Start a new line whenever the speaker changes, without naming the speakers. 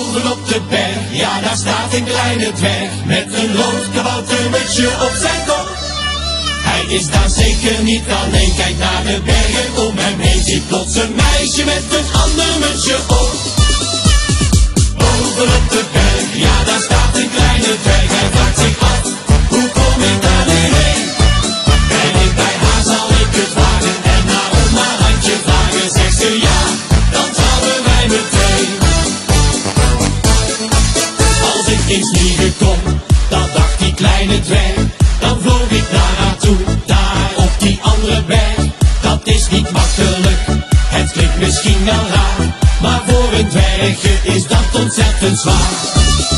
Bovenop de berg, ja daar staat een kleine dwerg Met een rood kaboutermutsje op zijn kop. Hij is daar zeker niet alleen, kijk naar de bergen om hem heen Ziet plots een meisje met een ander mutsje op. Bovenop de berg, ja daar staat eens vliegen kon, dat dacht die kleine dwerg. Dan vloog ik naar haar toe, daar op die andere berg. Dat is niet makkelijk, het klinkt misschien wel raar. Maar voor een dwergje is dat ontzettend zwaar.